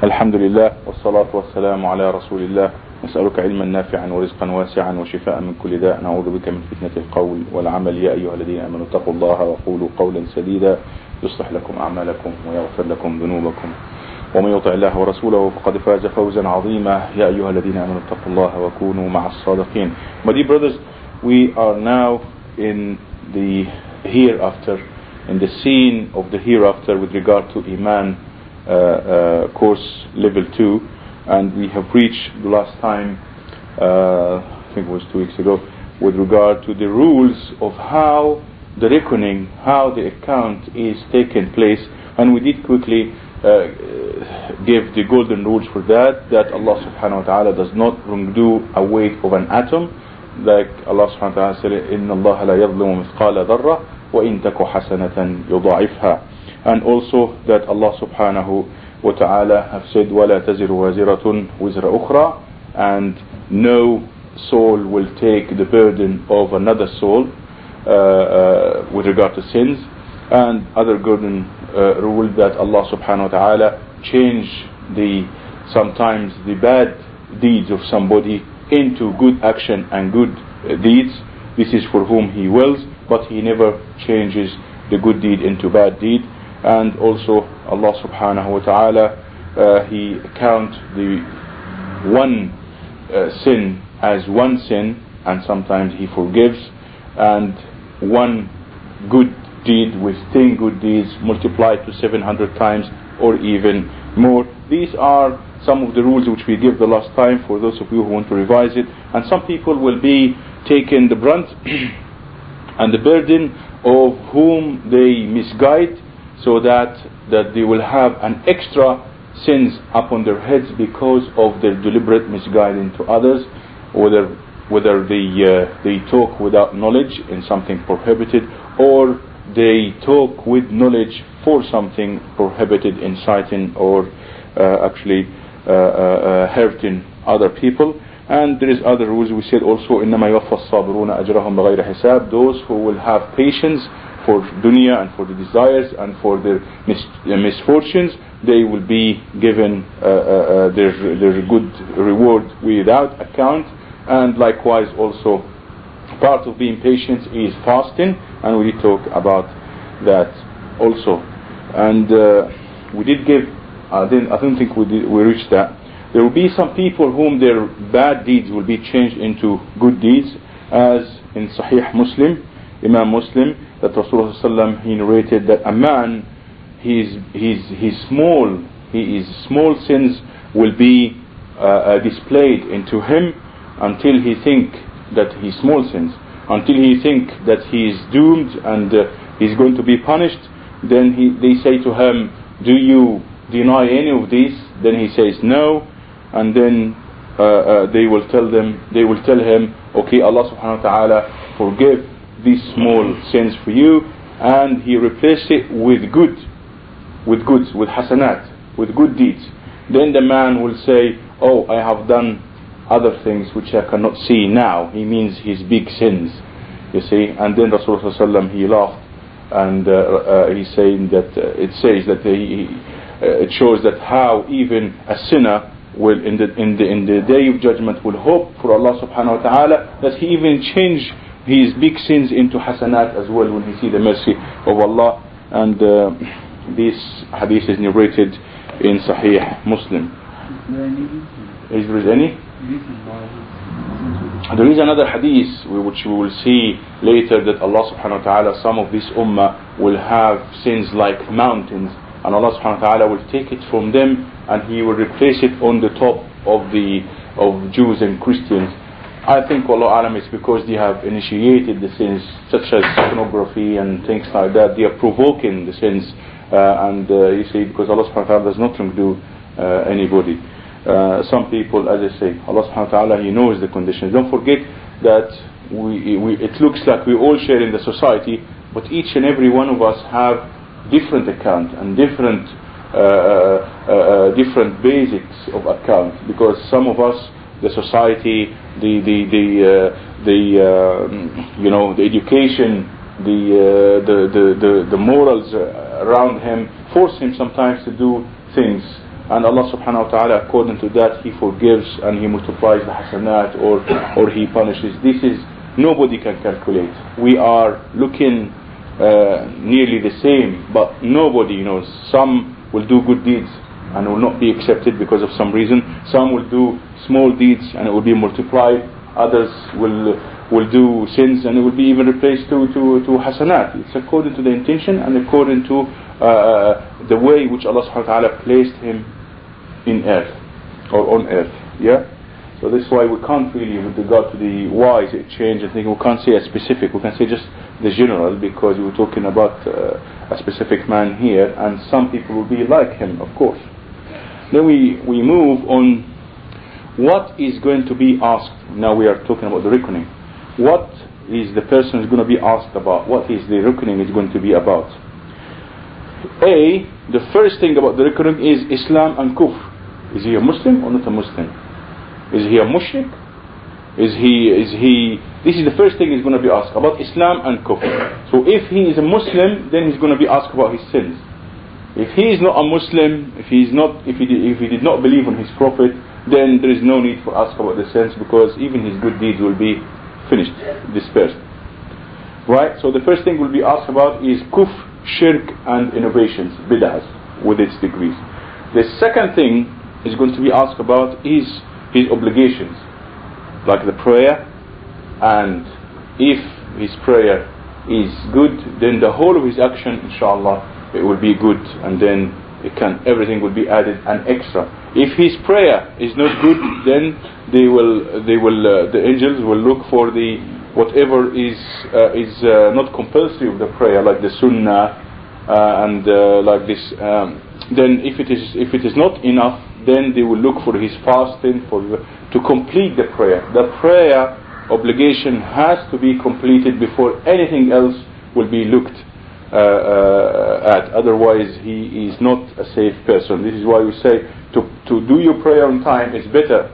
الحمد لله والصلاة والسلام على رسول الله. نسألك علما نافعا ورزقا واسعا وشفاء من كل داء. نعوذ بك من فتنة القول والعمل. يا أيها الذين آمنوا اتقوا الله وقولوا قولا سديدا. يصلح لكم أعمالكم ويغفر لكم ذنوبكم. ومن يطع الله ورسوله فقد فاز فوزا عظيما. يا أيها الذين آمنوا اتقوا الله وكونوا مع الصادقين. My dear brothers, we are now in the hereafter, in the scene of the hereafter with regard to Iman. course level 2 and we have reached the last time, uh, I think it was two weeks ago, with regard to the rules of how the reckoning, how the account is taken place and we did quickly uh, give the golden rules for that, that Allah subhanahu wa ta'ala does not do a weight of an atom, like Allah subhanahu wa ta'ala said, إِنَّ اللَّهَ لَا يَظْلِمُ مِثْقَالَ ذَرَّةٍ وَإِن تَكُ حَسَنَةً يُضَاعِفْهَا and also that Allah subhanahu wa ta'ala have said وَلَا تَزِرُ وَازِرَةٌ وِزْرَ أُخْرَى and no soul will take the burden of another soul uh, uh, with regard to sins. And other golden uh, rule that Allah subhanahu wa ta'ala change the sometimes the bad deeds of somebody into good action and good uh, deeds. This is for whom he wills but he never changes the good deed into bad deed and also Allah subhanahu wa ta'ala uh, he count the one uh, sin as one sin and sometimes he forgives and one good deed with 10 good deeds multiplied to 700 times or even more. These are some of the rules which we give the last time for those of you who want to revise it. And some people will be taking the brunt and the burden of whom they misguide so that, that they will have an extra sins upon their heads because of their deliberate misguiding to others, whether, whether they, uh, they talk without knowledge in something prohibited or they talk with knowledge for something prohibited, inciting or uh, actually uh, uh, hurting other people. And there is other rules. We said also, إنما يوفى الصابرون أجرهم بغير حساب. Those who will have patience for dunya and for the desires and for their mis misfortunes, they will be given uh, uh, their, their good reward without account. And likewise also part of being patient is fasting. And we talk about that also. And uh, we did give I didn't I don't think we did, we reached that. There will be some people whom their bad deeds will be changed into good deeds as in Sahih Muslim Imam Muslim that Rasulullah he narrated that a man his his his small his small sins will be uh, uh, displayed into him until he think that he small sins. Until he think that he is doomed and uh, he's going to be punished then he, they say to him do you deny any of these? Then he says no. And then uh, uh, they will tell them they will tell him okay Allah subhanahu wa ta'ala forgive these small sins for you and he replaced it with good with goods with hasanat with good deeds then the man will say oh I have done other things which I cannot see now. He means his big sins, you see. And then Rasulullah he laughed and uh, uh, he's saying that uh, it says that he, uh, it shows that how even a sinner will in the in the in the day of judgment will hope for Allah subhanahu wa ta'ala that he even change his big sins into hasanat as well when he see the mercy of Allah and uh, this hadith is narrated in Sahih Muslim. Is there any? There is another hadith which we will see later that Allah subhanahu wa ta'ala, some of this ummah will have sins like mountains and Allah subhanahu wa ta'ala will take it from them and He will replace it on the top of the of Jews and Christians. I think Allah Alam is because they have initiated the sins such as pornography and things like that. They are provoking the sins uh, and uh, you see because Allah subhanahu wa ta'ala does not do uh, anybody. Uh, some people, as I say, Allah subhanahu wa ta'ala, He knows the conditions. Don't forget that we, we, it looks like we all share in the society, but each and every one of us have different account and different uh, uh, uh, different basics of account because some of us, the society, the the the uh, the um, you know the education, the, the the the the morals around him force him sometimes to do things and Allah subhanahu wa ta'ala according to that he forgives and he multiplies the hasanat or, or he punishes. This is nobody can calculate. We are looking uh, nearly the same, but nobody knows. Some will do good deeds and will not be accepted because of some reason. Some will do small deeds and it will be multiplied. Others will will do sins and it will be even replaced to, to, to hasanat. It's according to the intention and according to uh, uh the way which Allah subhanahu wa ta'ala placed him in earth or on earth. Yeah? So this is why we can't really, with regard to the why is it changed, I think we can't say a specific, we can say just the general because we were talking about uh, a specific man here and some people will be like him, of course. Then we, we move on what is going to be asked. Now we are talking about the reckoning. What is the person is going to be asked about? What is the reckoning is going to be about? A, the first thing about the reckoning is Islam and Kufr. Is he a Muslim or not a Muslim? Is he a mushrik? Is he, is he, this is the first thing he's going to be asked about Islam and Kufr. So if he is a Muslim, then he's going to be asked about his sins. If he is not a Muslim, if he is not, if he did, if he did not believe on his Prophet, then there is no need for ask about the sins because even his good deeds will be finished, dispersed. Right? So the first thing we'll be asked about is kufr, shirk, and innovations, bid'ahs, with its degrees. The second thing is going to be asked about is his obligations, like the prayer, and if his prayer is good, then the whole of his action, inshallah, it will be good and then it can everything will be added an extra. If his prayer is not good then they will they will uh, the angels will look for the whatever is uh, is uh, not compulsory of the prayer like the sunnah uh, and uh, like this um, then if it is if it is not enough then they will look for his fasting for to complete the prayer. The prayer obligation has to be completed before anything else will be looked at. Otherwise, he is not a safe person. This is why we say to, to do your prayer on time is better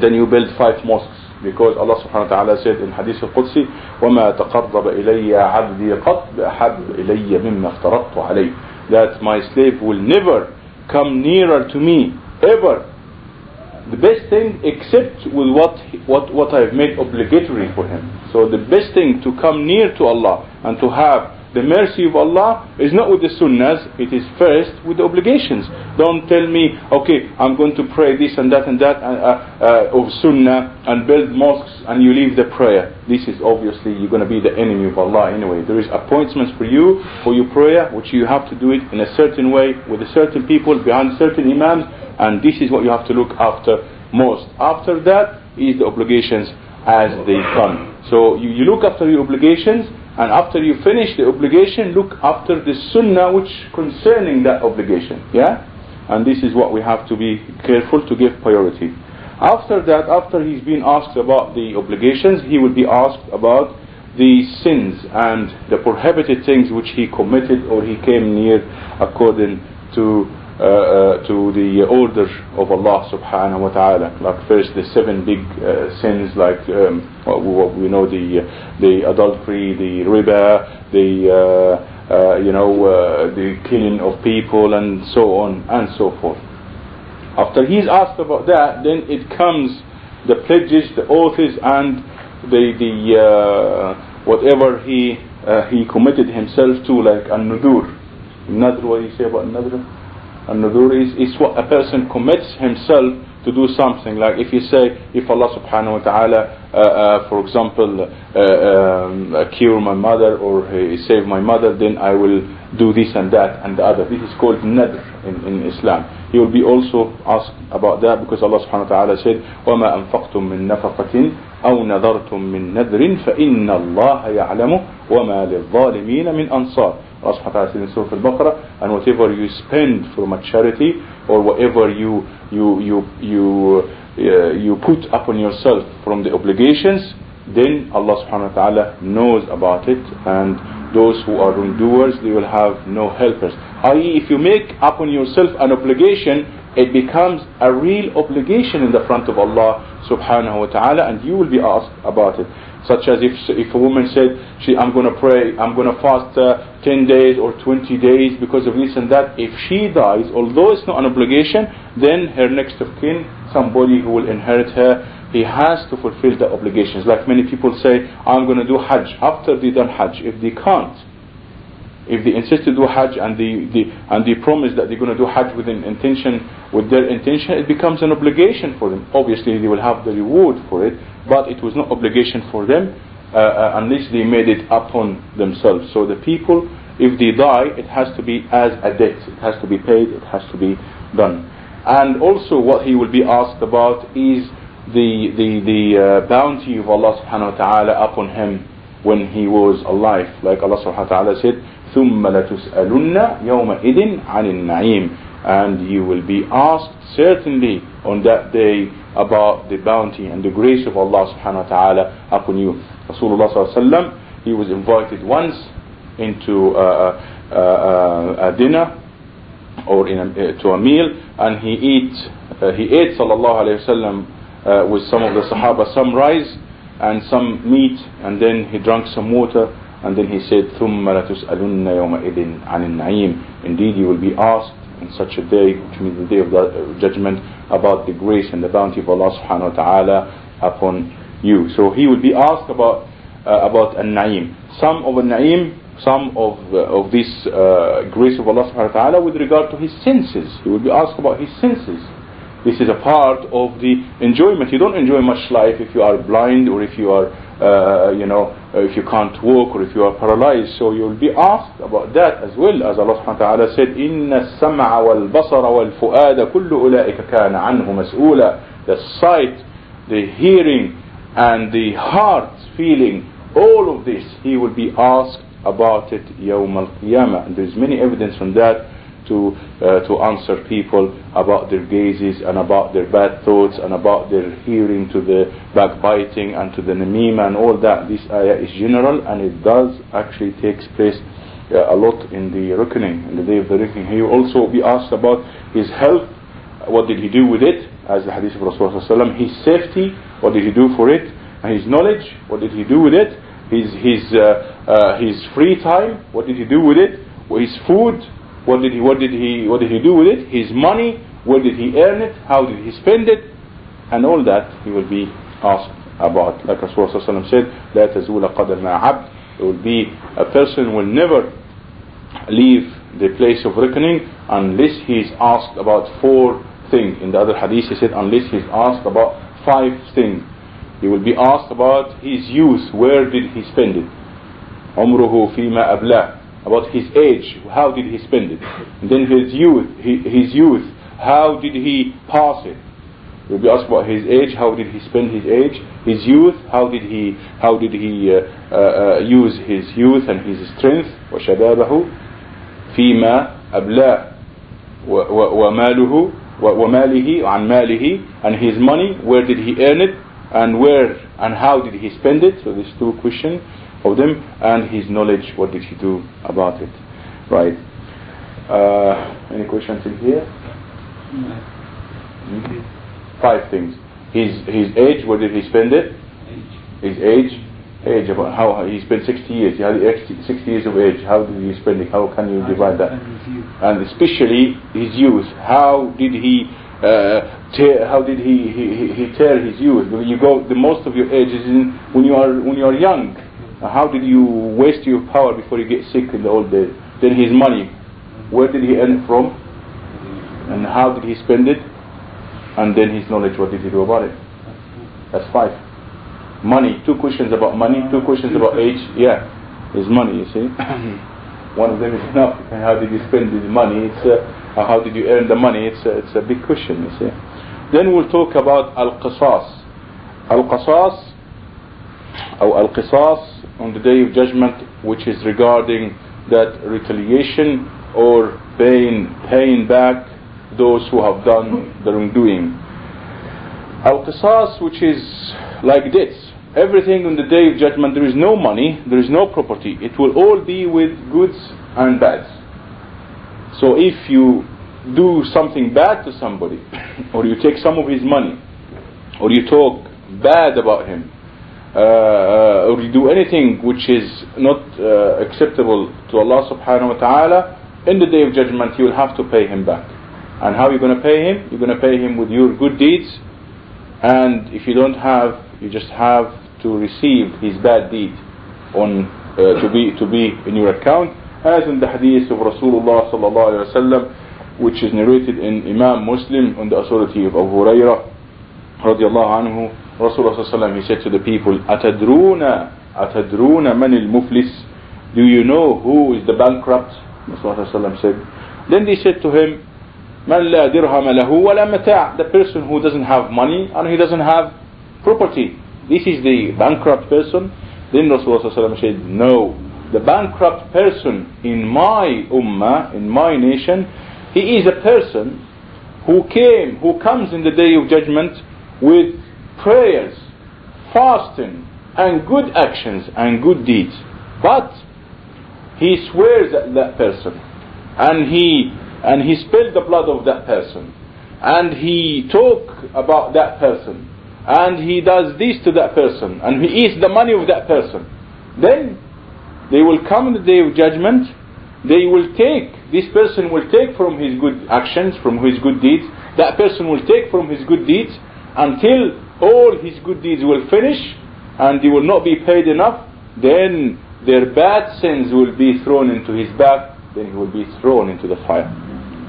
than you build five mosques. Because Allah subhanahu wa ta'ala said in Hadith al-Qudsi, وَمَا تَقَرَّبَ إِلَيَّ عَبْدِي قَطْ بِأَحَبْ إِلَيَّ مِمَّا افْتَرَضْتُ عَلَيْهِ That my slave will never come nearer to me, ever, the best thing except with what, what, what I've made obligatory for him. So the best thing to come near to Allah and to have the mercy of Allah is not with the sunnahs, it is first with the obligations. Don't tell me, okay, I'm going to pray this and that and that uh, uh, of sunnah and build mosques and you leave the prayer. This is obviously, you're going to be the enemy of Allah anyway. There is appointments for you, for your prayer, which you have to do it in a certain way, with a certain people, behind certain imams, and this is what you have to look after most. After that is the obligations as they come. So you, you look after your obligations and after you finish the obligation, look after the sunnah which concerning that obligation. Yeah? And this is what we have to be careful to give priority. After that, after he's been asked about the obligations, he will be asked about the sins and the prohibited things which he committed or he came near according to uh, uh, to the order of Allah subhanahu wa ta'ala. Like first the seven big uh, sins like um, what we know the the adultery, the riba, the uh, you know uh, the killing of people and so on and so forth. After he's asked about that, then it comes the pledges, the oaths, and the the uh, whatever he he committed himself to, like an nudur. Nadr, what do you say about nadr? An-nudur is, is what a person commits himself to do something. Like if you say, if Allah subhanahu wa ta'ala, uh, uh, for example, uh, um, cure my mother or save my mother, then I will do this and that and the other. This is called nadr in, in Islam. He will be also asked about that because Allah subhanahu wa ta'ala said, وَمَا أَنفَقْتُم مِّن نَفَقَةٍ أَوْ نَذَرْتُم مِّن نَذْرٍ فَإِنَّ اللَّهَ يَعْلَمُ وَمَا لِلظَّالِمِينَ مِنْ أَنصَارٍ Allah subhanahu wa ta'ala in Surah Al-Baqarah, and whatever you spend from a charity, or whatever you, you, you, you, uh, you put upon yourself from the obligations, then Allah subhanahu wa ta'ala knows about it, and those who are wrongdoers, they will have no helpers. I.e., if you make upon yourself an obligation, it becomes a real obligation in the front of Allah subhanahu wa ta'ala, and you will be asked about it. Such as if, if a woman said, she, I'm going to pray, I'm going to fast uh, 10 days or 20 days because of this and that. If she dies, although it's not an obligation, then her next of kin, somebody who will inherit her, he has to fulfill the obligations. Like many people say, I'm going to do Hajj. After they done Hajj, if they can't, if they insist to do Hajj and they, they, and they promise that they're going to do Hajj with an intention, with their intention, it becomes an obligation for them. Obviously, they will have the reward for it, but it was not obligation for them uh, uh, unless they made it upon themselves. So the people, if they die, it has to be as a debt. It has to be paid. It has to be done. And also, what he will be asked about is the the the uh, bounty of Allah Subhanahu wa Taala upon him when he was alive. Like Allah Subhanahu wa Taala said, ثُمَّ لَتُسْأَلُنَّ يَوْمَئِذٍ عَنِ النَّعِيمِ And you will be asked certainly on that day about the bounty and the grace of Allah Subhanahu wa Taala upon you. Rasulullah he was invited once into a, a, a dinner or in a, to a meal and he eat uh, he ate sallallahu alaihi wasallam uh, with some of the sahaba some rice and some meat and then he drank some water and then he said ثُمَّ لَتُسْأَلُنَّ يَوْمَئِذٍ عَنِ النَّعِيمِ Indeed you will be asked in such a day, which means the day of the judgment, about the grace and the bounty of Allah subhanahu wa ta'ala upon you. So he will be asked about uh, about an-na'im. Some of an-na'im, some of uh, of this uh, grace of Allah subhanahu wa ta'ala with regard to his senses. He will be asked about his senses. This is a part of the enjoyment. You don't enjoy much life if you are blind or if you are, uh, you know, if you can't walk or if you are paralyzed. So you'll be asked about that as well. As Allah subhanahu wa ta'ala said, إِنَّ السَّمْعَ وَالْبَصَرَ وَالْفُؤَادَ كُلُّ أُولَٰئِكَ كَانَ عَنْهُ مَسْئُولًا The sight, the hearing, and the heart feeling all of this, he will be asked about it يوم القيامة. And there's many evidence from that to uh, to answer people about their gazes and about their bad thoughts and about their hearing to the backbiting and to the namima and all that. This ayah is general and it does actually takes place uh, a lot in the reckoning, in the day of the reckoning. He will also be asked about his health, what did he do with it, as the hadith of Rasulullah his safety, what did he do for it, and his knowledge, what did he do with it? His his uh, uh, his free time, what did he do with it? His food, what did he what did he what did he do with it? His money, where did he earn it? How did he spend it? And all that he will be asked about. Like Rasulullah said, لا تزول قدم عبد. It will be a person will never leave the place of reckoning unless he is asked about four things. In the other hadith he said unless he is asked about five things. He will be asked about his youth, where did he spend it? عمره فيما أبلاه about his age, how did he spend it? And then his youth, his youth, how did he pass it? He will be asked about his age, how did he spend his age? His youth, how did he, how did he uh, uh, uh use his youth and his strength? وشبابه فيما أبلاه وماله وماله عن ماله and his money, where did he earn it? and where and how did he spend it? So there's two questions of them, and his knowledge. What did he do about it? Right. Uh, any questions in here? Mm-hmm. Five things. His his age. Where did he spend it? Age. His age. Age about how he spent 60 years. He had 60 years of age. How did he spend it? How can you divide that? And especially his youth. How did he uh, tear, how did he, he, he tear his youth? You go, the most of your age is in when you are when you are young. How did you waste your power before you get sick in the old days? Then his money, where did he earn it from? And how did he spend it? And then his knowledge, what did he do about it? That's five. Money, two questions about money, two questions about age. Yeah, his money, you see. One of them is enough. And how did he spend his money? It's uh, how did you earn the money? It's a, it's a big question, you see. Then we'll talk about al-qasas. Al-qasas, or al-qisas, on the day of judgment, which is regarding that retaliation or paying, paying back those who have done the wrongdoing. Al-qisas, which is like this. Everything on the day of judgment, there is no money, there is no property. It will all be with goods and bads. So if you do something bad to somebody, or you take some of his money, or you talk bad about him, or you do anything which is not uh, acceptable to Allah subhanahu wa ta'ala, in the day of judgment you will have to pay him back. And how are you going to pay him? You're going to pay him with your good deeds, and if you don't have, you just have to receive his bad deed on uh, to be to be in your account, as in the hadith of Rasulullah sallallahu alaihi wasallam, which is narrated in Imam Muslim on the authority of Abu Hurairah radiallahu anhu. Rasulullah sallallahu he said to the people, "Atadruna, atadruna man al-muflis? Do you know who is the bankrupt?" Rasulullah sallallahu said. Then they said to him, "Man la dirham lahu wa la mata'." The person who doesn't have money and he doesn't have property. This is the bankrupt person. Then Rasulullah ﷺ said, No, the bankrupt person in my ummah, in my nation, he is a person who came, who comes in the day of judgment with prayers, fasting, and good actions and good deeds. But he swears at that person, and he and he spilled the blood of that person, and he talk about that person, and he does this to that person, and he eats the money of that person. Then they will come in the day of judgment. They will take this person will take from his good actions, from his good deeds. That person will take from his good deeds until all his good deeds will finish and he will not be paid enough, then their bad sins will be thrown into his back, then he will be thrown into the fire.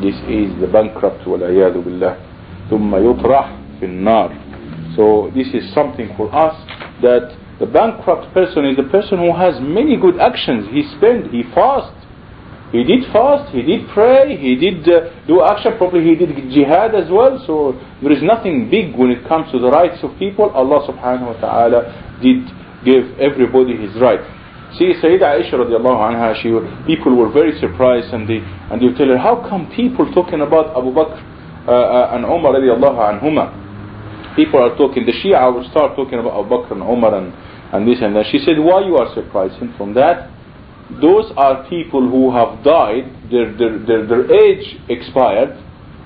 This is the bankrupt والعياذ بالله ثم يطرح في النار. So this is something for us that the bankrupt person is the person who has many good actions. He spent, he fast, he did fast, he did pray, he did uh, do action properly, he did jihad as well. So there is nothing big when it comes to the rights of people. Allah subhanahu wa ta'ala did give everybody his right. See, Sayyidah Aisha radiallahu anha, she, people were very surprised and they, and they tell her, how come people talking about Abu Bakr uh, uh, and Umar radiallahu anhuma? People are talking, the Shia will start talking about Abu Bakr and Umar and, and this and that. She said, why you are surprised? From that, those are people who have died, their, their, their, their age expired,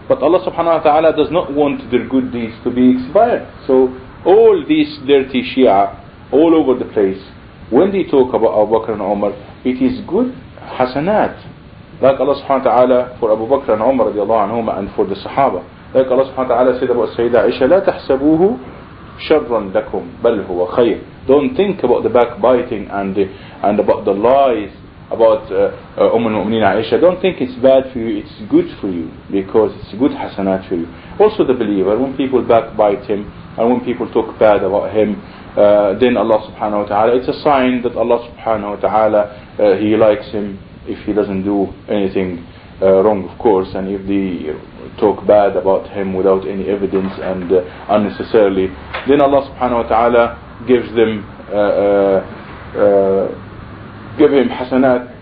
but Allah subhanahu wa ta'ala does not want their good deeds to be expired. So all these dirty Shia all over the place, when they talk about Abu Bakr and Umar, it is good hasanat. Like Allah subhanahu wa ta'ala for Abu Bakr and Umar radiallahu anhum and for the Sahaba. Like Allah subhanahu wa ta'ala said about Sayyidah Aisha, لا تحسبوه شرا لكم بل هو خير don't think about the backbiting and the, and about the lies about uh, uh, Umm al-Mu'mineen Aisha don't think it's bad for you it's good for you because it's good hasanat for you. Also the believer when people backbite him and when people talk bad about him uh, then Allah subhanahu wa ta'ala it's a sign that Allah subhanahu wa ta'ala uh, he likes him if he doesn't do anything uh, wrong of course and if they talk bad about him without any evidence and uh, unnecessarily then Allah subhanahu wa ta'ala gives them uh, give him hasanat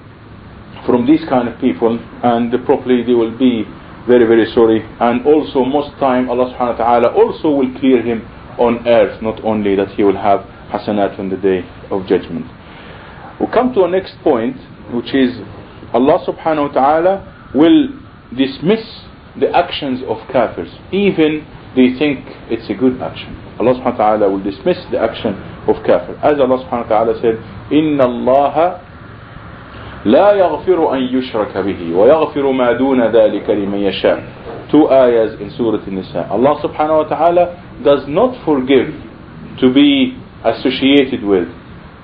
from these kind of people and probably they will be very very sorry. And also most time Allah subhanahu wa ta'ala also will clear him on earth not only that he will have hasanat on the day of judgment. We come to a next point which is Allah subhanahu wa ta'ala will dismiss the actions of kafirs, even they think it's a good action. Allah subhanahu wa ta'ala will dismiss the action of kafir. As Allah subhanahu wa ta'ala said, إِنَّ اللَّهَ لا يغفر أن يشرك به ويغفر ما دون ذلك لمن يشاء Two ayahs in Surah An-Nisa. Allah subhanahu wa ta'ala does not forgive to be associated with,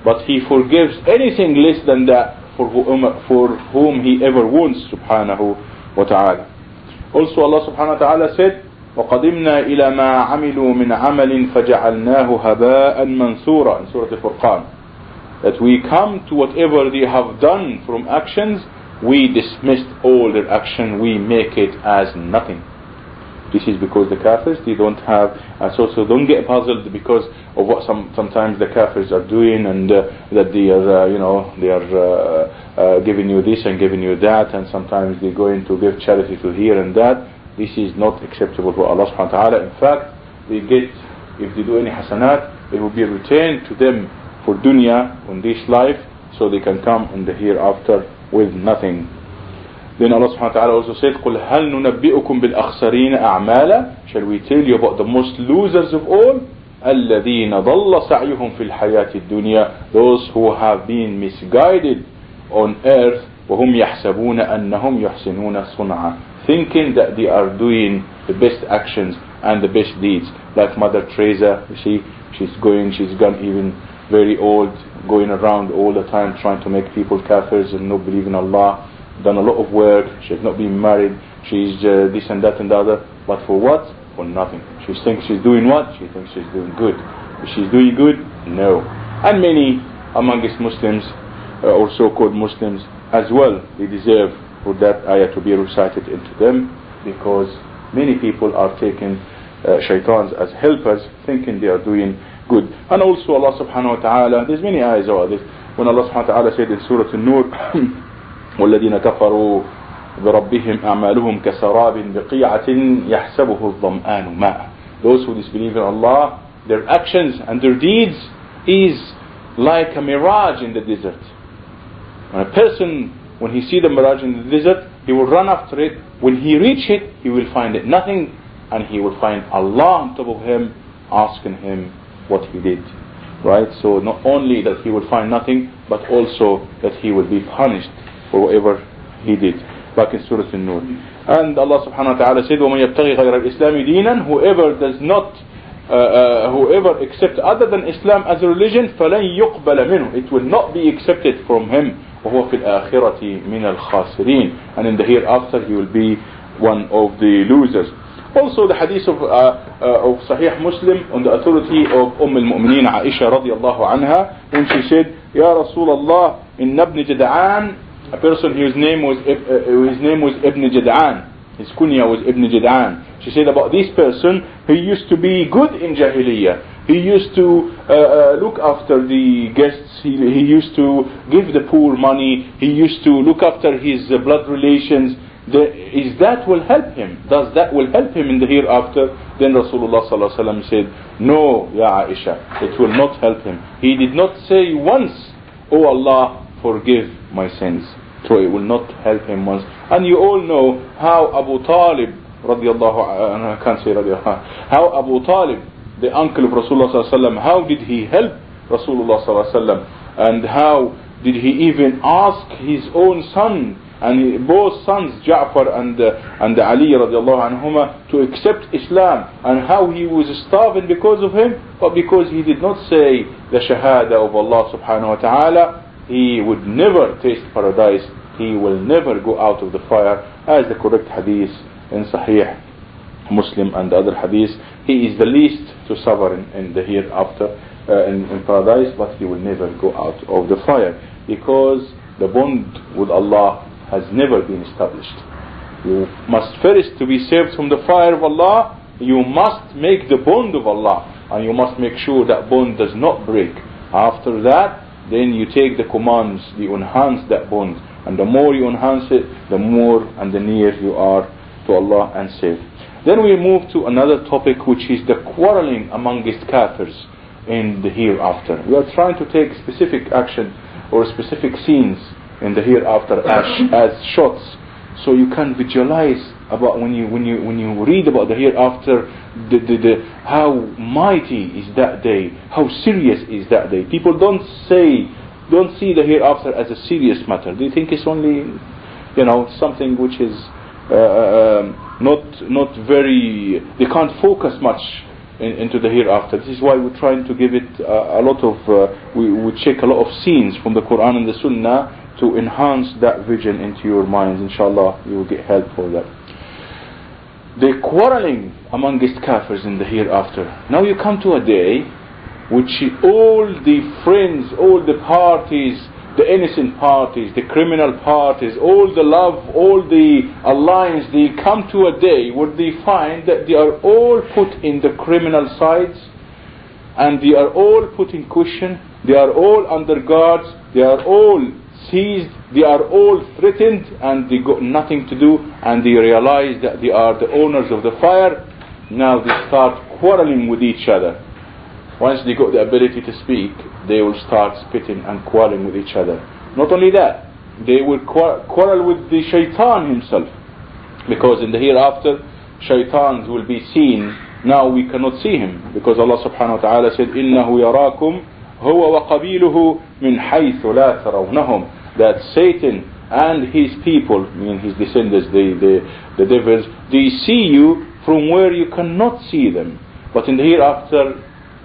but He forgives anything less than that for whom, for whom he ever wants subhanahu wa ta'ala. Also Allah subhanahu wa ta'ala said, وقدمنا إلى ما عملوا من عمل فجعلناه هباء منثورا in Surah Al-Furqan that we come to whatever they have done from actions we dismissed all their action we make it as nothing this is because the kafirs they don't have uh, so so don't get puzzled because of what some sometimes the kafirs are doing and uh, that they are uh, you know they are uh, uh, giving you this and giving you that and sometimes they go into give charity to here and that this is not acceptable for Allah subhanahu wa ta'ala in fact they get if they do any hasanat it will be returned to them for dunya on this life so they can come in the hereafter with nothing then Allah subhanahu wa ta'ala also said, قُلْ هَلْ نُنَبِّئُكُمْ بِالْأَخْسَرِينَ أَعْمَالًا Shall we tell you about the most losers of all? الذين ضل سعيهم في الحياة الدنيا those who have been misguided on earth وهم يحسبون أنهم يحسنون صنعا thinking that they are doing the best actions and the best deeds like Mother Teresa you see she's going she's gone even very old going around all the time trying to make people kafirs and not believe in Allah done a lot of work she's not been married she's uh, this and that and the other but for what for nothing she thinks she's doing what she thinks she's doing good Is she's doing good no and many amongst Muslims uh, or so-called Muslims as well they deserve for that ayah to be recited into them because many people are taking uh, shaitans as helpers thinking they are doing good and also Allah subhanahu wa ta'ala there's many ayahs about this when Allah subhanahu wa ta'ala said in Surah An-Nur والذين كفروا بربهم أعمالهم كسراب بقيعة يحسبه الظمآن ماء those who disbelieve in Allah their actions and their deeds is like a mirage in the desert when a person when he see the mirage in the desert he will run after it when he reach it he will find it nothing and he will find Allah on top of him asking him what he did right so not only that he will find nothing but also that he will be punished for whatever he did back in Surah An-Nur and Allah subhanahu wa ta'ala said وَمَن يَبْتَغِي غَيْرَ الْإِسْلَامِ دِينًا whoever does not uh, uh, whoever accept other than Islam as a religion فَلَن يُقْبَلَ مِنْهُ it will not be accepted from him وهو في الآخرة من الخاسرين and in the hereafter he will be one of the losers also the hadith of, uh, uh, of Sahih Muslim on the authority of Umm al-Mu'mineen Aisha radiallahu anha when she said Ya Rasulullah in Ibn Jada'an a person whose name was uh, his name was Ibn Jada'an his kunya was Ibn Jada'an she said about this person he used to be good in Jahiliyyah he used to uh, uh, look after the guests he, he used to give the poor money he used to look after his uh, blood relations the, is that will help him? Does that will help him in the hereafter? Then Rasulullah said, No, Ya Aisha, it will not help him. He did not say once, Oh Allah, forgive my sins. So it will not help him once. And you all know how Abu Talib, radiallahu, I can't say radiallahu, how Abu Talib, the uncle of Rasulullah how did he help Rasulullah and how did he even ask his own son and both sons Ja'far and uh, and Ali radiallahu anhuma to accept Islam? And how he was starving because of him? But because he did not say the shahada of Allah subhanahu wa ta'ala he would never taste paradise. He will never go out of the fire as the correct hadith in Sahih Muslim and the other hadith he is the least to suffer in, in the hereafter uh, in, in paradise but he will never go out of the fire because the bond with Allah has never been established. You must first to be saved from the fire of Allah, you must make the bond of Allah and you must make sure that bond does not break. After that, then you take the commands, you enhance that bond. And the more you enhance it, the more and the near you are to Allah and safe. Then we move to another topic which is the quarreling amongst kafirs in the hereafter. We are trying to take specific action or specific scenes in the hereafter as, as shots. So you can visualize about when you when you when you read about the hereafter the, the, the how mighty is that day how serious is that day. People don't say don't see the hereafter as a serious matter. They think it's only you know something which is uh, um, not not very they can't focus much in, into the hereafter. This is why we're trying to give it uh, a lot of, uh, we, we check a lot of scenes from the Quran and the Sunnah to enhance that vision into your minds. Inshallah, you will get help for that. The quarreling amongst kafirs in the hereafter. Now you come to a day which all the friends, all the parties, the innocent parties, the criminal parties, all the love, all the alliance, they come to a day where they find that they are all put in the criminal sides and they are all put in cushion, they are all under guards, they are all seized, they are all threatened and they got nothing to do and they realize that they are the owners of the fire. Now they start quarreling with each other. Once they got the ability to speak, they will start spitting and quarreling with each other. Not only that, they will quarrel with the shaitan himself. Because in the hereafter, shaitans will be seen Now we cannot see him because Allah subhanahu wa ta'ala said, إِنَّهُ يَرَاكُمْ هو وقبيله من حيث لا ترونهم that Satan and his people, meaning his descendants, the, the, the devils, they see you from where you cannot see them. But in the hereafter,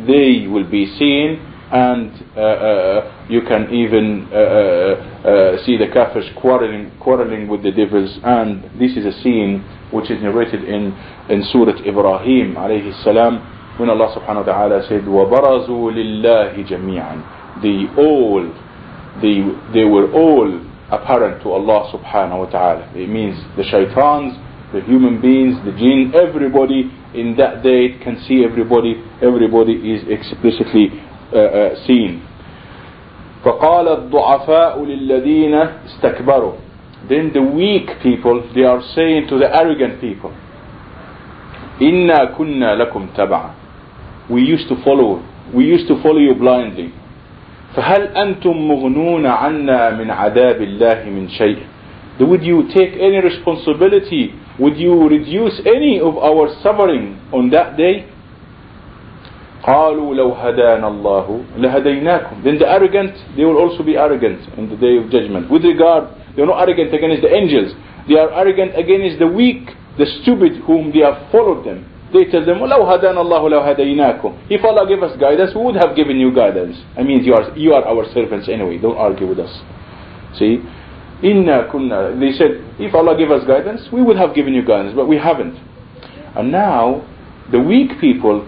they will be seen and uh, uh, you can even uh, uh, uh see the kafirs quarreling, quarreling with the devils and this is a scene which is narrated in, in Surah Ibrahim alayhi salam when Allah subhanahu wa ta'ala said وَبَرَزُوا لِلَّهِ جَمِيعًا they all they, they were all apparent to Allah subhanahu wa ta'ala it means the shaitans the human beings the jinn everybody in that day can see everybody everybody is explicitly uh, uh, seen فقال الضعفاء للذين استكبروا then the weak people they are saying to the arrogant people إنا كنا لكم تبعا we used to follow we used to follow you blindly فهل أنتم مغنون عنا من عذاب الله من شيء would you take any responsibility would you reduce any of our suffering on that day قالوا لو هدانا الله لهديناكم then the arrogant they will also be arrogant in the day of judgment with regard they are not arrogant against the angels they are arrogant against the weak the stupid whom they have followed them they tell them لو هدانا الله لو هديناكم if Allah gave us guidance we would have given you guidance I mean you are, you are our servants anyway don't argue with us see Inna kunna. They said, if Allah gave us guidance, we would have given you guidance, but we haven't. And now, the weak people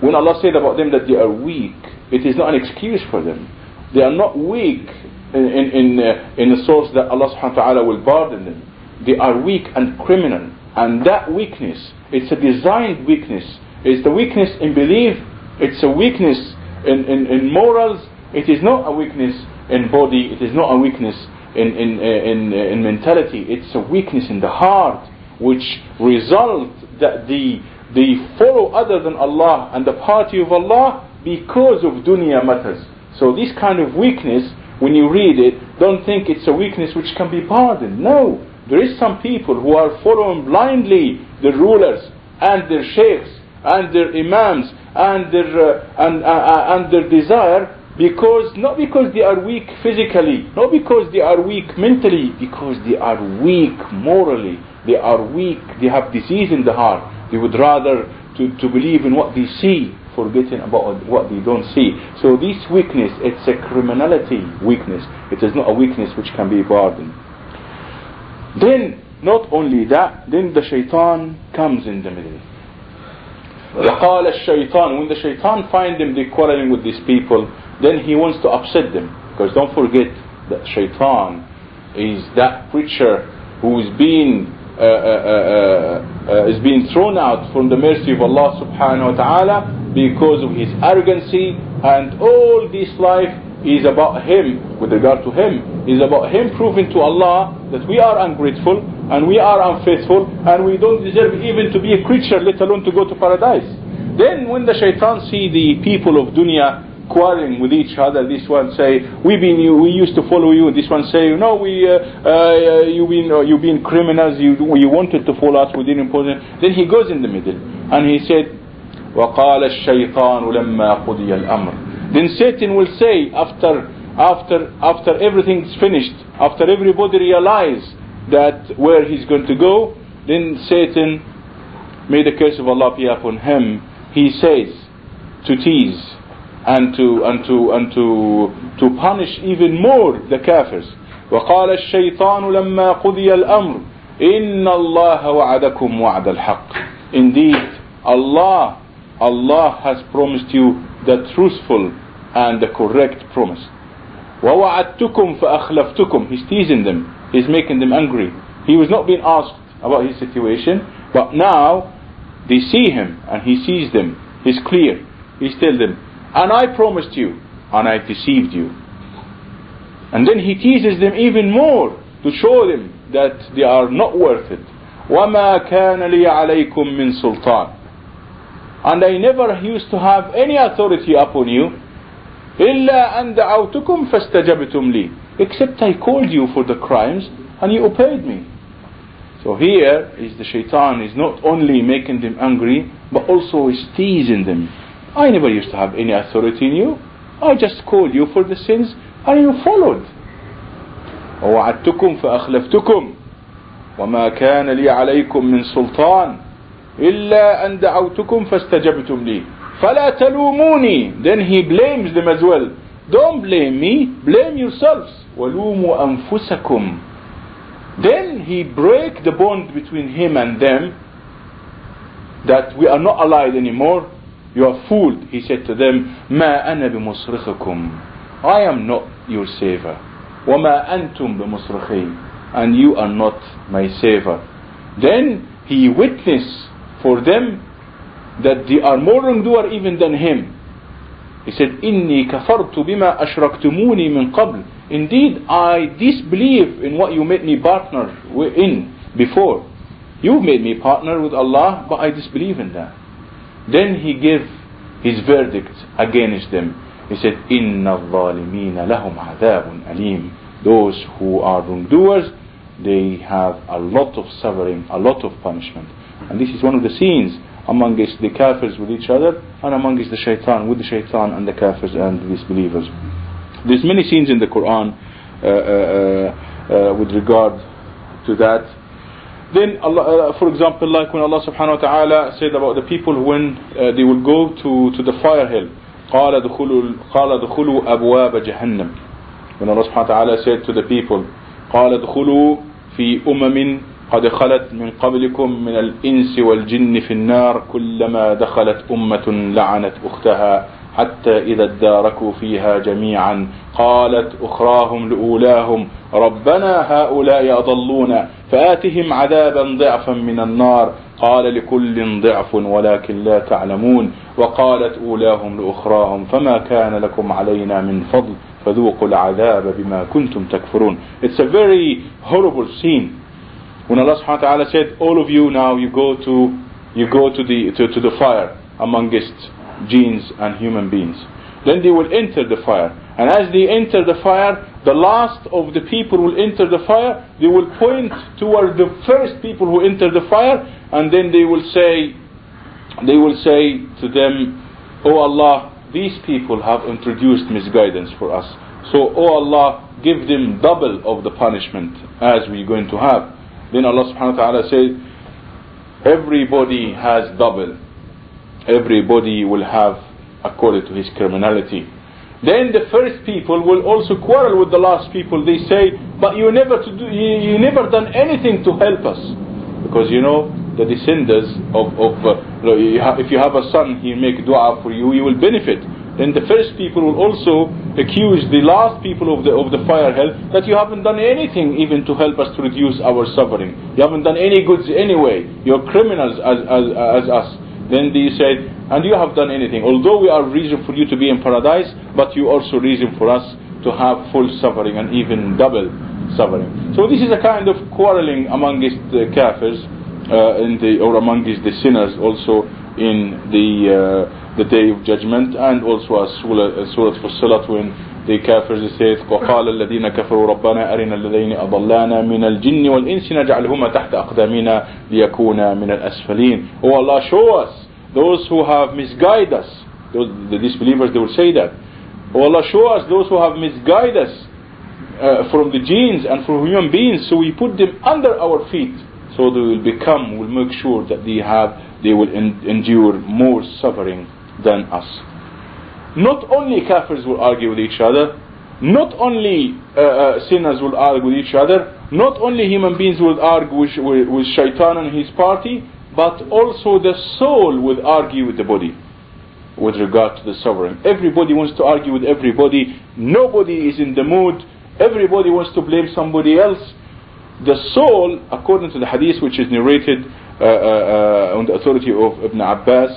when Allah said about them that they are weak, it is not an excuse for them. They are not weak in, in, in, uh, in the source that Allah subhanahu wa ta'ala will pardon them. They are weak and criminal. And that weakness, it's a designed weakness. It's the weakness in belief, it's a weakness in, in, in morals, it is not a weakness in body, it is not a weakness in, in, uh, in, uh, in mentality, it's a weakness in the heart which result that the they follow other than Allah and the party of Allah because of dunya matters. So this kind of weakness, when you read it, don't think it's a weakness which can be pardoned. No. There is some people who are following blindly the rulers and their sheikhs and their imams and their, uh, and, uh, uh, and their desire because not because they are weak physically, not because they are weak mentally, because they are weak morally, they are weak, they have disease in the heart. They would rather to, to believe in what they see, forgetting about what they don't see. So this weakness, it's a criminality weakness. It is not a weakness which can be pardoned. Then, not only that, then the shaitan comes in the middle. وقال الشيطان when the shaitan find them they quarreling with these people then he wants to upset them. Because don't forget that shaitan is that preacher who is being uh, uh, uh, is being thrown out from the mercy of Allah subhanahu wa ta'ala because of his arrogancy. And all this life is about him with regard to him is about him proving to Allah that we are ungrateful and we are unfaithful and we don't deserve even to be a creature let alone to go to paradise. Then when the shaitan see the people of dunya quarreling with each other. This one say, "We been you, we used to follow you." This one say, "No, we uh, uh, you been uh, you been criminals. You you wanted to follow us. We didn't impose it." Then he goes in the middle and he said, وقال الشيطان لما قضي الأمر. Then Satan will say after after after everything's finished, after everybody realize that where he's going to go, then Satan, may the curse of Allah be upon him, he says to tease and to and to and to to punish even more the kafirs وقال الشيطان لما قضي الأمر إن الله وعدكم وعد الحق Indeed, Allah, Allah has promised you the truthful and the correct promise. ووعدتكم فأخلفتكم He's teasing them. He's making them angry. He was not being asked about his situation, but now they see him and he sees them. He's clear. He's telling them, and I promised you, and I deceived you. And then he teases them even more to show them that they are not worth it. وَمَا كَانَ لِي عَلَيْكُم مِّن سُلْطَانٍ And I never used to have any authority upon you. إِلَّا أَن دَعَوْتُكُمْ فَاسْتَجَبْتُمْ لِي Except I called you for the crimes and you obeyed me. So here is the shaitan is not only making them angry, but also is teasing them. I never used to have any authority in you. I just called you for the sins and you followed. ووعدتكم فأخلفتكم وما كان لي عليكم من سلطان إلا أن دعوتكم فاستجبتم لي فلا تلوموني then he blames them as well don't blame me blame yourselves ولوموا أنفسكم then he break the bond between him and them that we are not allied anymore you are fooled he said to them ما أنا بمصرخكم I am not your savior وما أنتم بمصرخي and you are not my savior then he witnessed for them that they are more wrongdoer even than him. He said, إِنِّي كَفَرْتُ بِمَا أَشْرَكْتُمُونِي مِنْ قَبْلِ Indeed, I disbelieve in what you made me partner in before. You made me partner with Allah, but I disbelieve in that. Then he gave his verdict against them. He said, إِنَّ الظَّالِمِينَ لَهُمْ عَذَابٌ أَلِيمٌ Those who are wrongdoers, they have a lot of suffering, a lot of punishment. And this is one of the scenes amongst the kafirs with each other and amongst the shaitan with the shaitan and the kafirs and the disbelievers. There's many scenes in the Quran uh, uh, uh, with regard to that. Then, Allah, uh, for example, like when Allah subhanahu wa ta'ala said about the people when uh, they will go to, to the fire hell, قال دخلوا قال دخلوا أبواب جهنم. When Allah subhanahu wa ta'ala said to the people, قال دخلوا في أمم قد خلت من قبلكم من الإنس والجن في النار كلما دخلت أمة لعنت أختها حتى إذا اداركوا فيها جميعا. قالت أخراهم لأولاهم ربنا هؤلاء أضلونا فآتهم عذابا ضعفا من النار. قال لكل ضعف ولكن لا تعلمون. وقالت أولاهم لأخراهم فما كان لكم علينا من فضل فذوقوا العذاب بما كنتم تكفرون. It's a very horrible scene. When Allah subhanahu wa ta'ala said, all of you now you go to you go to the to, to the fire amongst jinns and human beings. Then they will enter the fire. And as they enter the fire, the last of the people will enter the fire, they will point toward the first people who enter the fire, and then they will say they will say to them, Oh Allah, these people have introduced misguidance for us. So, oh Allah, give them double of the punishment as we're going to have. Then Allah subhanahu wa ta'ala says, everybody has double. Everybody will have according to his criminality. Then the first people will also quarrel with the last people. They say, but you never to do, you, you never done anything to help us. Because you know, the descendants of, of uh, if you have a son, he make dua for you, you will benefit then the first people will also accuse the last people of the of the fire hell that you haven't done anything even to help us to reduce our suffering. You haven't done any goods anyway. You're criminals as as, as us. Then they said, and you have done anything. Although we are reason for you to be in paradise, but you also reason for us to have full suffering and even double suffering. So this is a kind of quarreling amongst the kafirs uh, in the, or amongst the sinners also in the uh, the day of judgment and also as Surah, Surah Fussilat when the kafirs said وقال الذين كفروا ربنا أرنا الذين أضلانا من الجن والإنس نجعلهما تحت أقدامنا ليكونا من الأسفلين Oh Allah show us those who have misguided us those, the disbelievers they will say that Oh Allah show us those who have misguided us uh, from the jinns and from human beings so we put them under our feet so they will become will make sure that they have they will en endure more suffering than us. Not only kafirs will argue with each other, not only uh, uh, sinners will argue with each other, not only human beings will argue with, with, with shaitan and his party, but also the soul will argue with the body with regard to the sovereign. Everybody wants to argue with everybody. Nobody is in the mood. Everybody wants to blame somebody else. The soul, according to the hadith which is narrated uh, uh, uh on the authority of Ibn Abbas,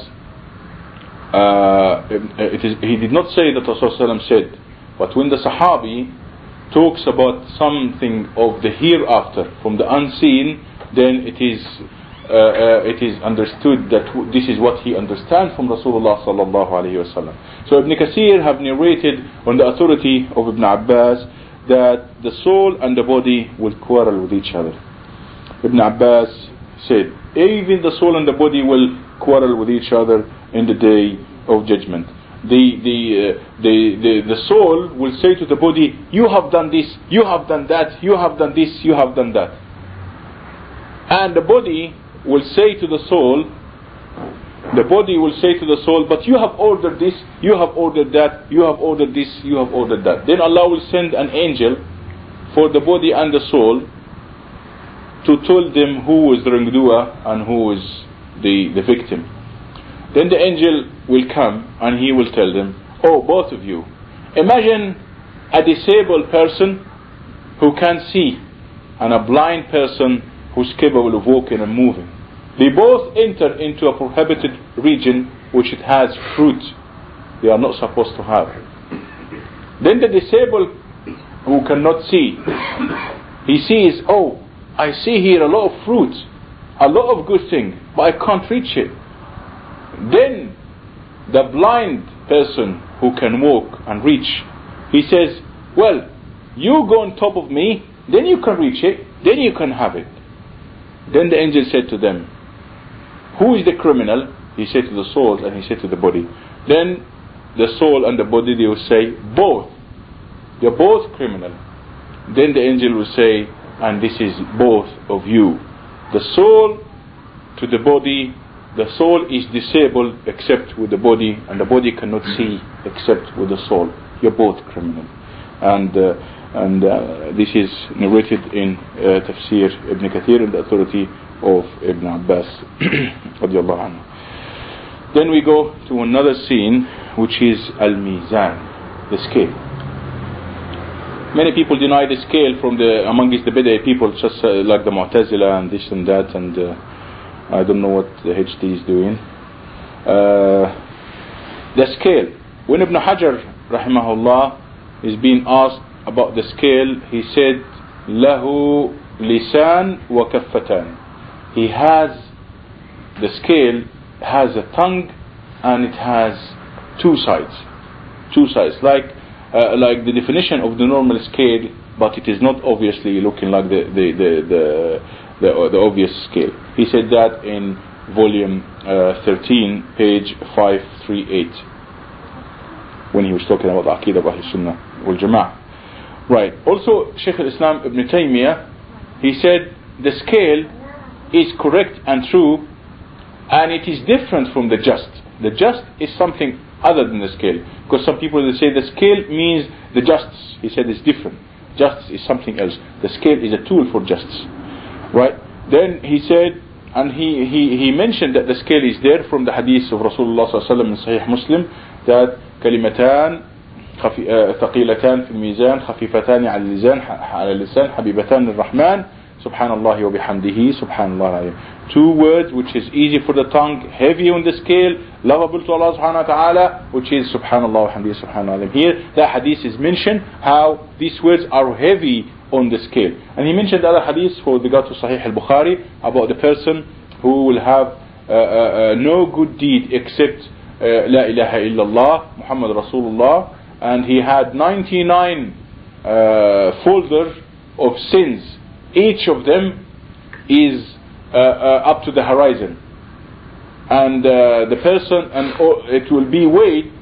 uh, it is, he did not say that Rasulullah said, but when the Sahabi talks about something of the hereafter from the unseen, then it is uh, uh, it is understood that this is what he understands from Rasulullah. So Ibn Kathir have narrated on the authority of Ibn Abbas that the soul and the body will quarrel with each other. Ibn Abbas said, even the soul and the body will quarrel with each other in the day of judgment. The, the, uh, the, the, the soul will say to the body, You have done this, you have done that, you have done this, you have done that. And the body will say to the soul, the body will say to the soul, but you have ordered this, you have ordered that, you have ordered this, you have ordered that. Then Allah will send an angel for the body and the soul to tell them who is the wrongdoer and who is the, the victim. Then the angel will come and he will tell them, Oh, both of you, imagine a disabled person who can see and a blind person who's capable of walking and moving. They both enter into a prohibited region which it has fruit they are not supposed to have. Then the disabled who cannot see, he sees, oh, I see here a lot of fruit, a lot of good thing, but I can't reach it. Then the blind person who can walk and reach, he says, well, you go on top of me, then you can reach it, then you can have it. Then the angel said to them, who is the criminal? He said to the soul and he said to the body. Then the soul and the body they will say, both. They're both criminal. Then the angel will say, and this is both of you. The soul to the body, the soul is disabled except with the body, and the body cannot see except with the soul. You're both criminal. And uh, and uh, this is narrated in uh, Tafsir Ibn Kathir and the authority of Ibn Abbas Then we go to another scene which is Al-Mizan, the scale. Many people deny the scale from the amongst the Bid'ah people, just uh, like the Mu'tazila and this and that, and uh, I don't know what the HD is doing. Uh, the scale. When Ibn Hajar, rahimahullah, is being asked about the scale, he said, له لسان وكفتان he has the scale has a tongue and it has two sides two sides like uh, like the definition of the normal scale but it is not obviously looking like the the the the, the, the obvious scale he said that in volume uh, 13 page 538 when he was talking about the Aqidah of Sunnah wal Jama'ah right also Shaykh al-Islam Ibn Taymiyyah he said the scale is correct and true and it is different from the just. The just is something other than the scale. Because some people they say the scale means the justice. He said it's different. Justice is something else. The scale is a tool for justice. Right? Then he said, and he, he, he mentioned that the scale is there from the hadith of Rasulullah in Sahih Muslim that كلمتان ثقيلتان في الميزان خفيفتان على اللسان على اللسان حبيبتان للرحمن Subhanallah wa bihamdihi, subhanallah Two words which is easy for the tongue, heavy on the scale, lovable to Allah subhanahu wa ta'ala, which is subhanallah wa bihamdihi, subhanallah Here, that hadith is mentioned, how these words are heavy on the scale. And he mentioned other hadiths for regard to Sahih al-Bukhari, about the person who will have uh, uh, uh, no good deed except uh, La ilaha illallah, Muhammad Rasulullah, and he had 99 uh, folders of sins. Each of them is up to the horizon. And the person and it will be weighed.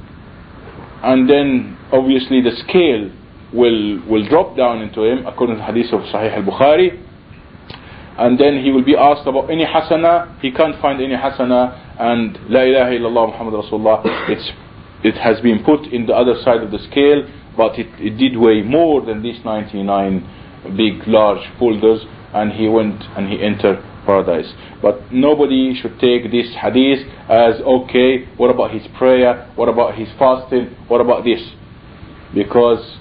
And then obviously the scale will will drop down into him according to the hadith of Sahih al-Bukhari. And then he will be asked about any hasana. He can't find any hasana. And la ilaha illallah muhammad rasulullah it's it has been put in the other side of the scale but it, it did weigh more than these 99 big large folders and he went and he entered paradise. But nobody should take this hadith as okay what about his prayer? What about his fasting? What about this? Because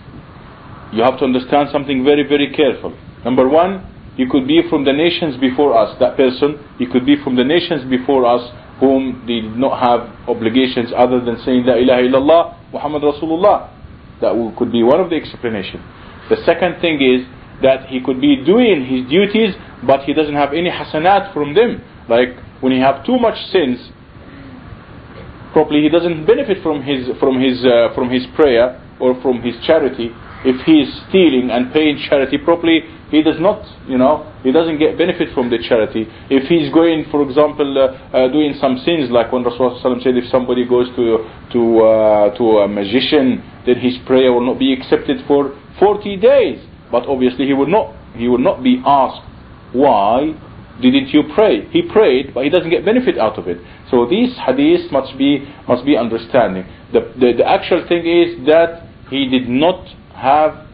you have to understand something very very careful. Number one you could be from the nations before us that person. You could be from the nations before us whom they did not have obligations other than saying la ilaha illallah muhammad rasulullah. That could be one of the explanation. The second thing is that he could be doing his duties but he doesn't have any hasanat from them. Like when he have too much sins probably he doesn't benefit from his from his uh, from his prayer or from his charity if he is stealing and paying charity properly, he does not, you know, he doesn't get benefit from the charity. If he's going, for example, uh, uh, doing some sins, like when Rasulullah said, if somebody goes to to uh, to a magician, then his prayer will not be accepted for 40 days. But obviously, he will not he will not be asked why didn't you pray? He prayed, but he doesn't get benefit out of it. So these hadiths must be must be understanding. The, the, the actual thing is that he did not have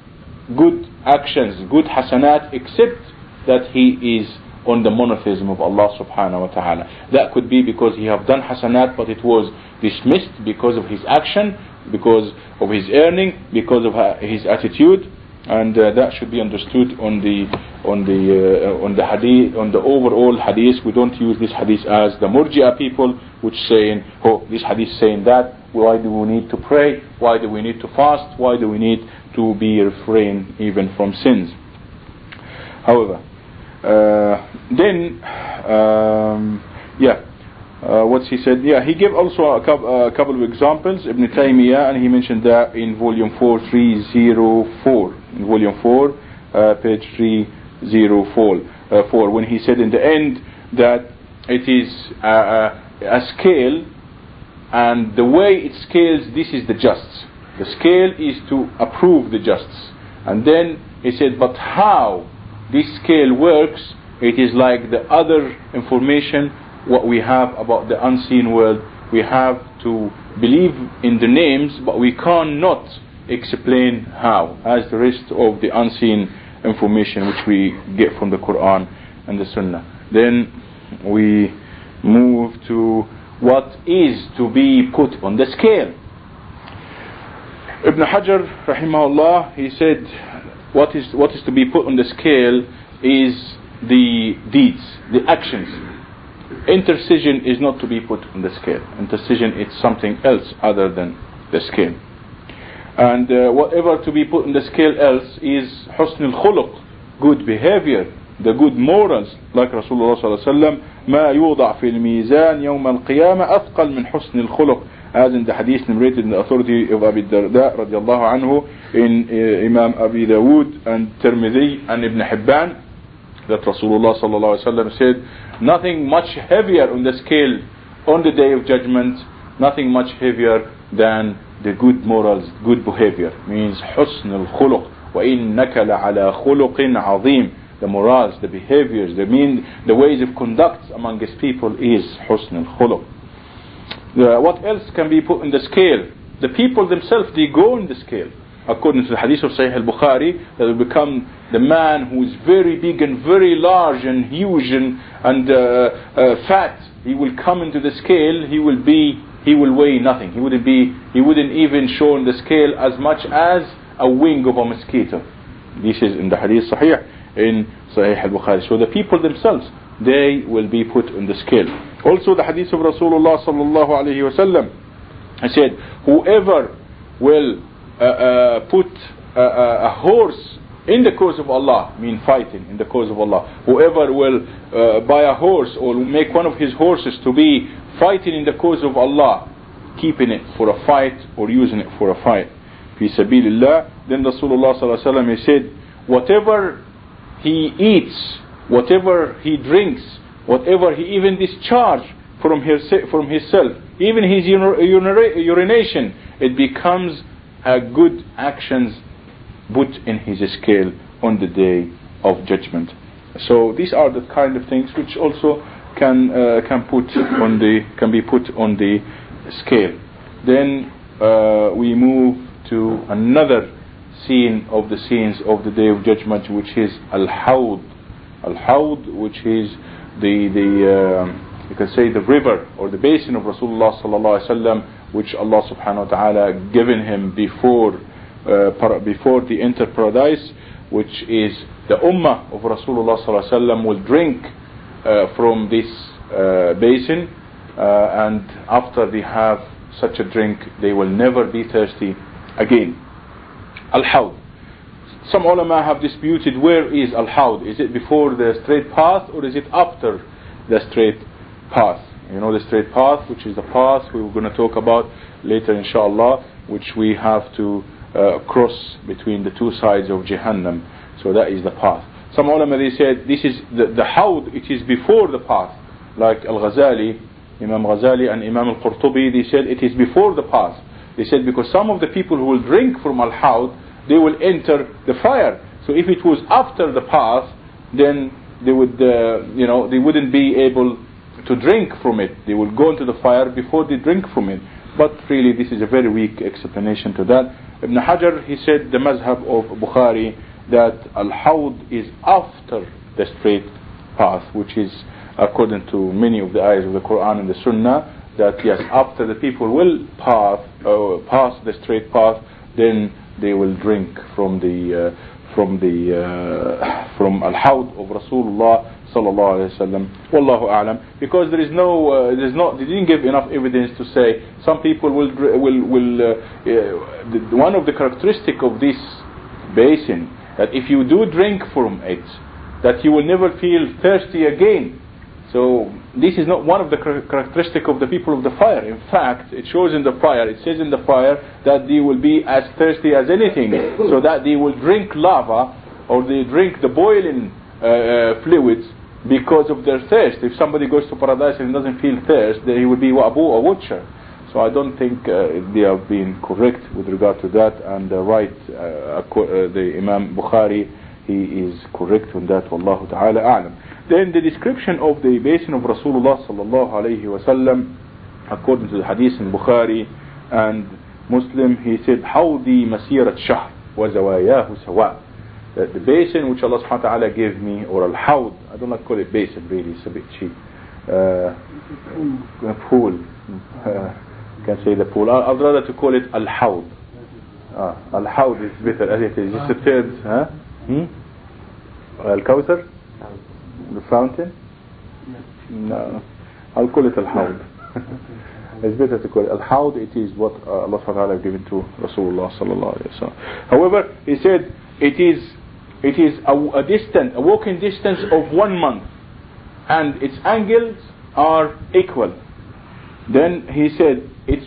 good actions, good hasanat, except that he is on the monotheism of Allah subhanahu wa ta'ala. That could be because he have done hasanat but it was dismissed because of his action, because of his earning, because of his attitude, and uh, that should be understood on the on the uh, on the hadith on the overall hadith. We don't use this hadith as the murji'a people, which saying, oh, this hadith saying that. Why do we need to pray? Why do we need to fast? Why do we need to be refrained even from sins? However, uh, then um, yeah. Uh, what he said, yeah, he gave also a, co- a couple of examples, Ibn Taymiyyah, and he mentioned that in volume 4304, in volume 4, uh, page 304, uh, 4, when he said in the end that it is a, a, a scale, and the way it scales, this is the justs. The scale is to approve the justs. And then he said, but how this scale works, it is like the other information what we have about the unseen world. We have to believe in the names, but we cannot explain how, as the rest of the unseen information which we get from the Quran and the Sunnah. Then we move to what is to be put on the scale. Ibn Hajar, rahimahullah, he said, what is, what is to be put on the scale is the deeds, the actions. Intercession is not to be put on the scale. Intercession is something else other than the scale. And uh, whatever to be put on the scale else is husnul khuluk, good behavior, the good morals, like Rasulullah صلى الله عليه وسلم ما يوضع في الميزان يوم القيامة أثقل من حسن الخلق as in the hadith narrated in the authority of Abi Darda radiallahu anhu in uh, Imam Abi Dawood and Tirmidhi and Ibn Hibban that Rasulullah sallallahu alaihi wasallam said, nothing much heavier on the scale on the day of judgment, nothing much heavier than the good morals, good behavior. Means حسن الخلق وإنك لعلى خلق عظيم. the morals, the behaviors, the mean, the ways of conduct among his people is husn al-khuluq. What else can be put in the scale? The people themselves, they go in the scale. According to the hadith of Sahih al-Bukhari, that will become the man who is very big and very large and huge and, and uh, uh, fat. He will come into the scale, he will be, he will weigh nothing. He wouldn't be, he wouldn't even show in the scale as much as a wing of a mosquito. This is in the hadith sahih in Sahih al-Bukhari. So the people themselves, they will be put on the scale. Also the hadith of Rasulullah sallallahu alayhi wa sallam, I said, whoever will uh, uh, put a, a horse in the cause of Allah, mean fighting in the cause of Allah. Whoever will uh, buy a horse or make one of his horses to be fighting in the cause of Allah, keeping it for a fight or using it for a fight. Fi sabilillah. Then Rasulullah sallallahu alaihi wasallam he said, whatever he eats, whatever he drinks, whatever he even discharge from his from himself, even his urination, it becomes a good actions put in his scale on the day of judgment. So these are the kind of things which also can uh, can put on the can be put on the scale. Then uh, we move to another scene of the scenes of the day of judgment, which is al hawd al hawd which is the the uh, you can say the river or the basin of Rasulullah sallallahu alaihi wasallam which Allah subhanahu wa ta'ala given him before uh, before the enter paradise which is the ummah of Rasulullah sallallahu alaihi wasallam will drink uh, from this uh, basin uh, and after they have such a drink they will never be thirsty again al-hawd some ulama have disputed where is al-hawd is it before the straight path or is it after the straight path you know the straight path, which is the path we were going to talk about later, inshallah, which we have to uh, cross between the two sides of Jahannam. So that is the path. Some ulama they said this is the, the hawd, it is before the path. Like Al-Ghazali, Imam Ghazali and Imam Al-Qurtubi, they said it is before the path. They said because some of the people who will drink from Al-Hawd, they will enter the fire. So if it was after the path, then they would, uh, you know, they wouldn't be able to drink from it. They will go into the fire before they drink from it. But really, this is a very weak explanation to that. Ibn Hajar, he said the mazhab of Bukhari that al-hawd is after the straight path, which is according to many of the ayahs of the Quran and the Sunnah, that yes, after the people will pass, uh, pass the straight path, then they will drink from the uh, from the uh, from al-hawd of Rasulullah sallallahu alaihi wasallam. Wallahu a'lam. Because there is no, uh, there is not, they didn't give enough evidence to say some people will will will. Uh, uh, the, one of the characteristic of this basin that if you do drink from it, that you will never feel thirsty again. So this is not one of the characteristic of the people of the fire. In fact, it shows in the fire, it says in the fire that they will be as thirsty as anything. So that they will drink lava or they drink the boiling uh, uh, fluids because of their thirst. If somebody goes to paradise and doesn't feel thirst, then he will be Abu or watcher. So I don't think uh, they have been correct with regard to that, and uh, right, uh, uh, the Imam Bukhari, he is correct on that. Wallahu ta'ala a'lam. Then the description of the basin of Rasulullah sallallahu alayhi wasallam, according to the hadith in Bukhari and Muslim, he said, "Hawdi masirat Shah wa zawayahu sawa." That the basin which Allah subhanahu wa ta'ala gave me, or al-hawd, I don't like call it basin really, it's a bit cheap. Uh, pool. Uh, can say the pool. I'd rather to call it al-hawd. Ah, al-hawd is better as it is. Just a third. Huh? Hmm? Al-kawthar? The fountain? No. I'll call it al-hawd. it's better to call it al-hawd. It is what uh, Allah subhanahu wa ta'ala given to Rasulullah sallallahu alayhi wa However, he said, it is it is a, a distance, a walking distance of one month, and its angles are equal. Then he said, its